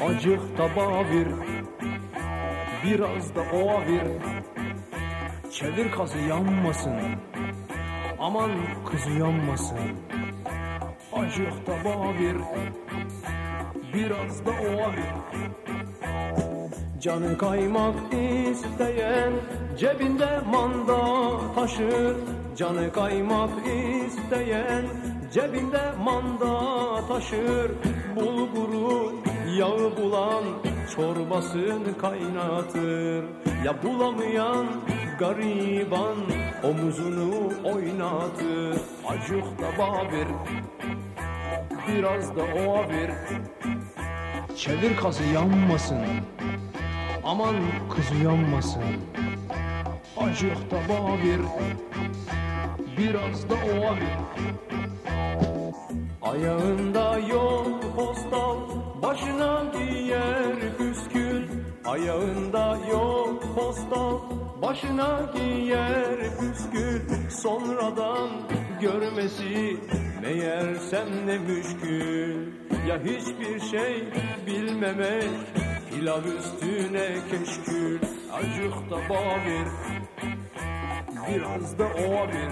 Acık tabağa bir Biraz da ova bir. Çevir kazı yanmasın. Aman kızı yanmasın. Acık tabağa bir. Biraz da ova bir. Canı kaymak isteyen Cebinde manda taşır. Canı kaymak isteyen Cebinde manda taşır Bulguru yağı bulan Çorbasını kaynatır. Ya bulamayan gariban Omuzunu oynatır. Acık da babir Biraz da ova bir Çevir kazı yanmasın Aman kız uyanmasın Acık da babir Biraz da ova bir Ayağında yok postal Başına giyer püskül. Ayağında yok postal Başına giyer püskül. Sonradan görmesi Meğersem ne müşkül. Ya hiçbir şey bilmemek Pilav üstüne keşkül. Acık da babir Biraz da ova bir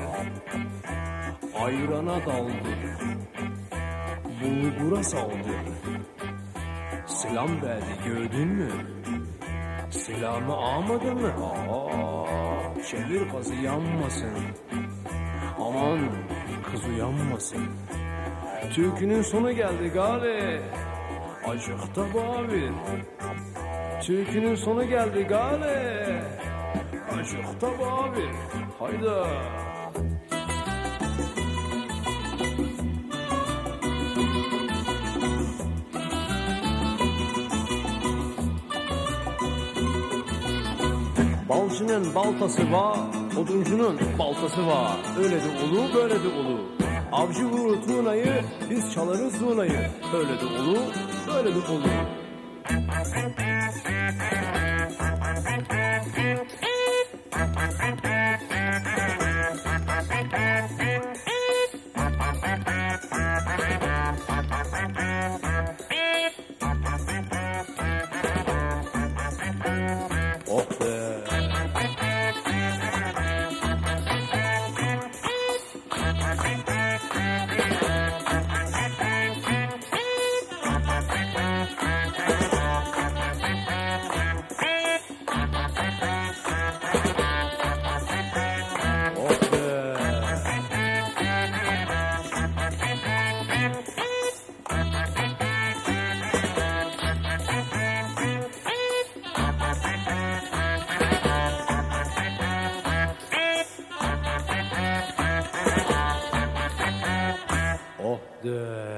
Ayrana daldı Bulgura saldı. Selam verdi gördün mü? Selamı almadı mı? Aa, çevir kazı yanmasın. Aman kız uyanmasın Türkünün sonu geldi gale Acık da babir Türkünün sonu geldi gale Acık da babir Hayda Balcının baltası var, oduncunun baltası var. Öyle de ulu, böyle de ulu. Avcı vurur tuğnayı, biz çalarız zurnayı. Öyle de ulu, böyle de you. 额